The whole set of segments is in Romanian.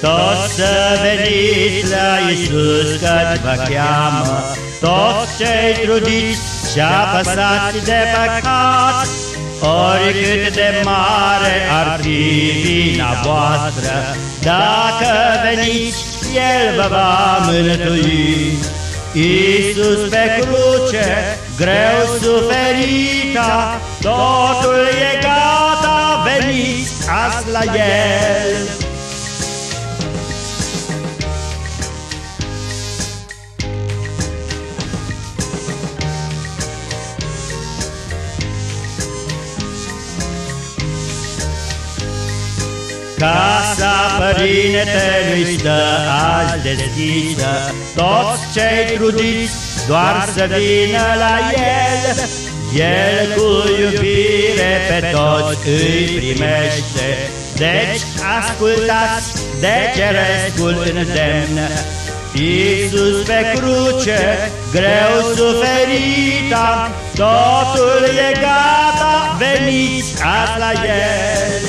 Toți să veniți la Iisus că vă cheamă, Toți cei trudiți și apăsați de păcat, Oricât de mare ar fi vina voastră, Dacă veniți, El vă va mânătui. Iisus pe cruce, greu suferita, Totul e gata, veniți azi la El. Casa părintelui stă azi deschisă, Toți cei trudiți doar să vină la el. El cu iubire pe toți îi primește, Deci ascultați de cerescul îndemn. Iisus pe cruce, greu suferita, Totul e gata, veniți azi la El.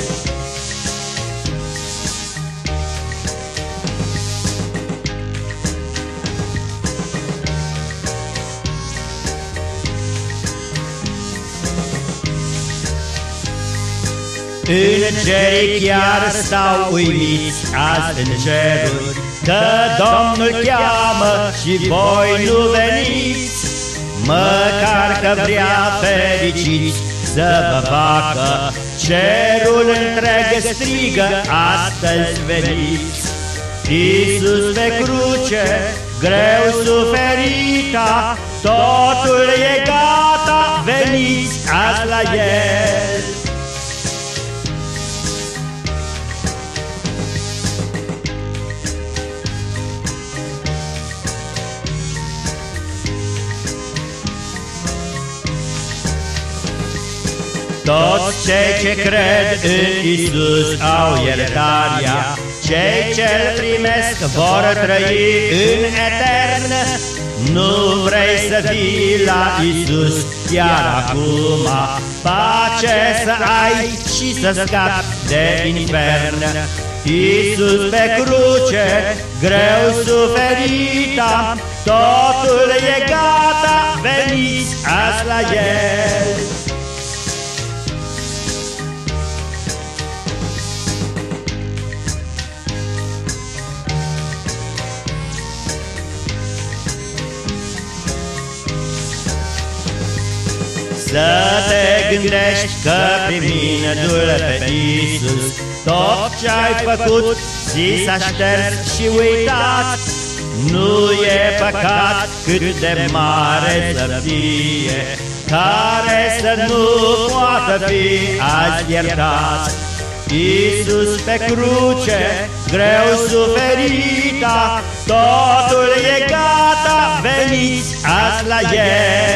Îngerii chiar stau uimiți azi în ceruri, Că Domnul cheamă și voi nu veniți, Măcar că vrea fericiți să vă facă, Cerul întreg strigă, astăzi veniți. Iisus pe cruce, greu suferita, Totul e gata, veniți azi la El. Toți cei ce cred în Isus au iertarea, Cei ce-L primesc vor trăi în etern. Nu vrei să fii la Isus chiar acum, Pace să ai și să scapi de infern. Iisus pe cruce, greu suferita, Totul e gata, veniți azi la El. Să te gândești că primind-L pe Iisus. Tot ce-ai făcut zi s-a șters și uitat Nu e păcat cât de mare să fie Care să nu poată fi azi iertat. Iisus pe cruce, greu suferita, Totul e gata, veniți azi la El.